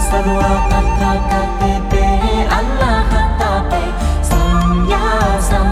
sarva tathagate te anahata te samyasam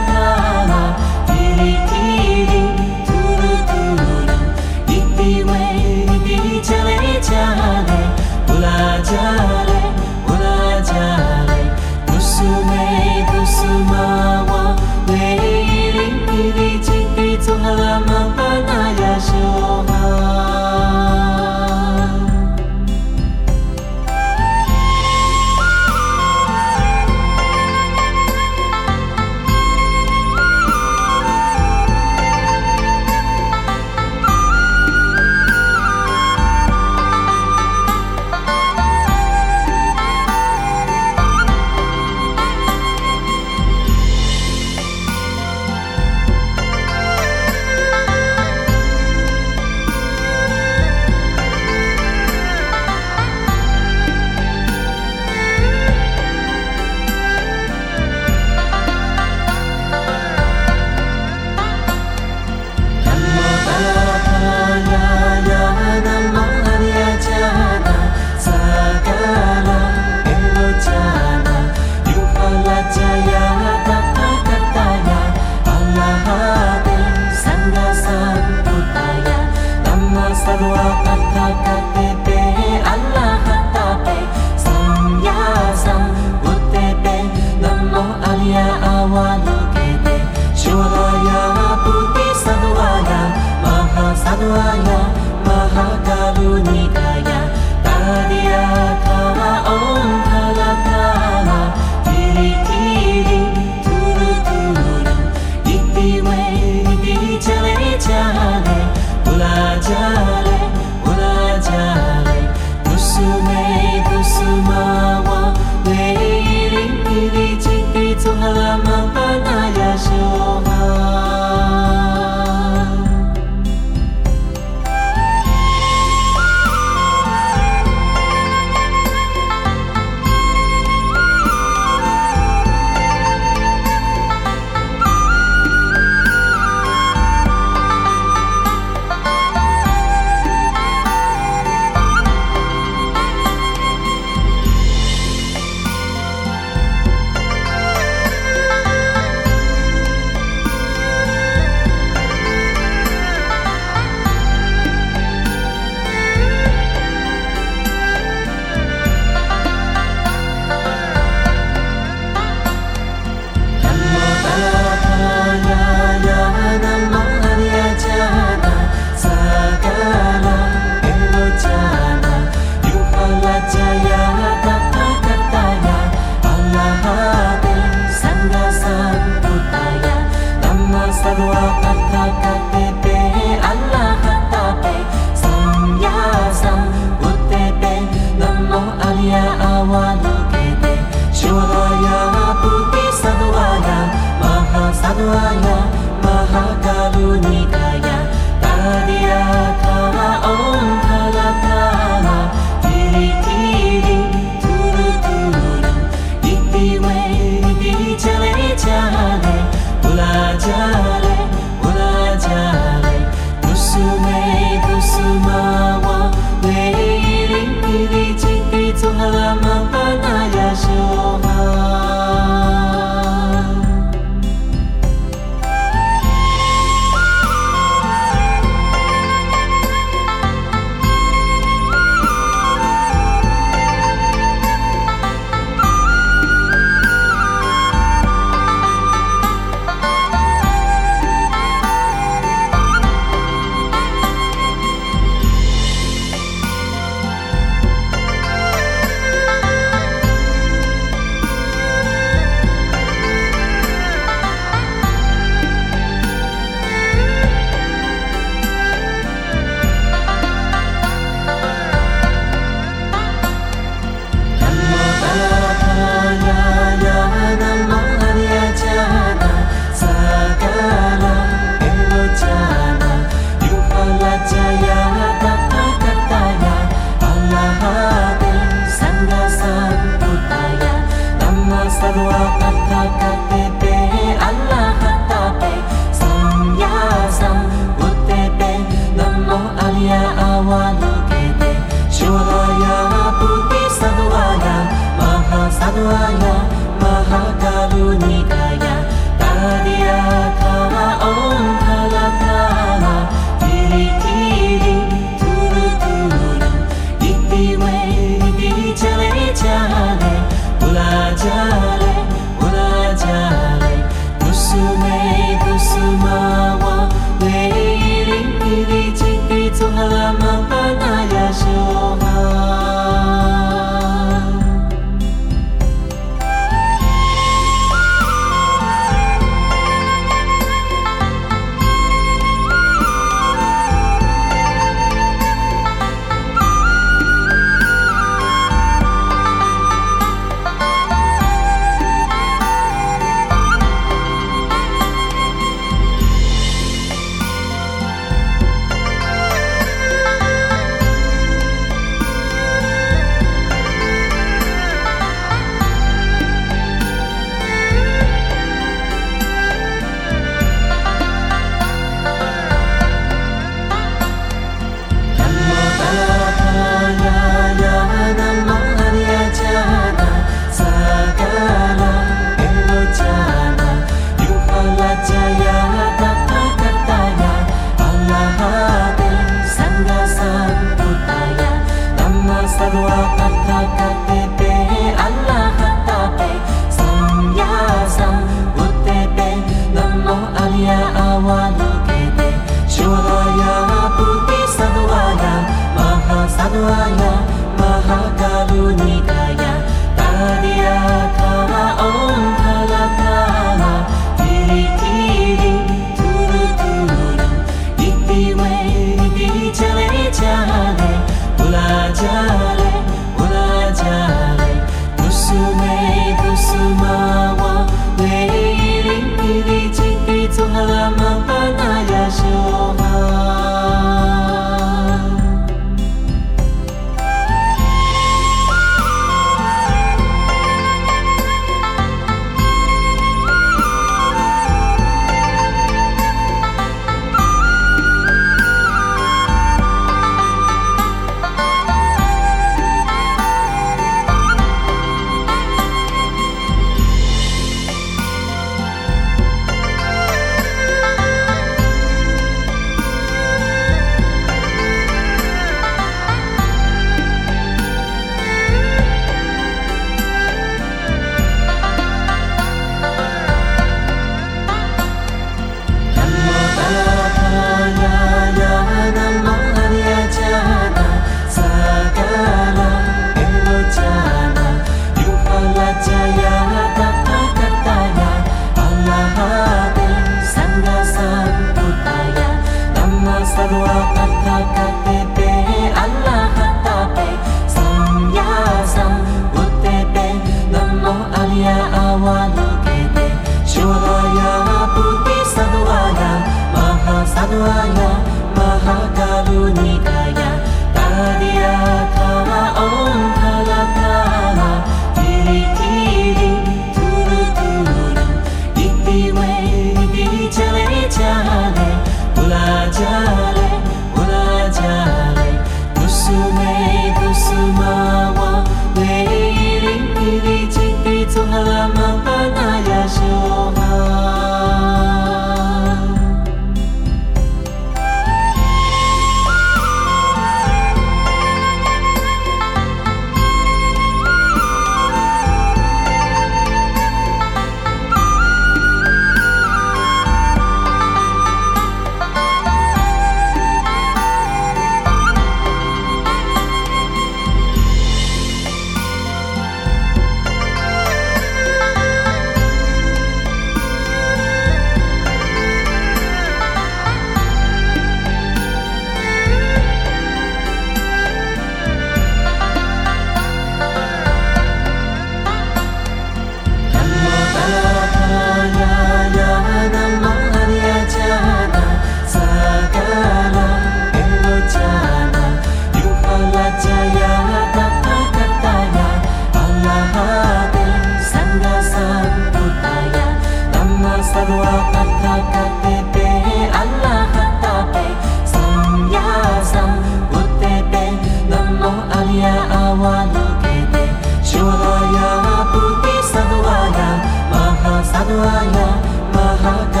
heart.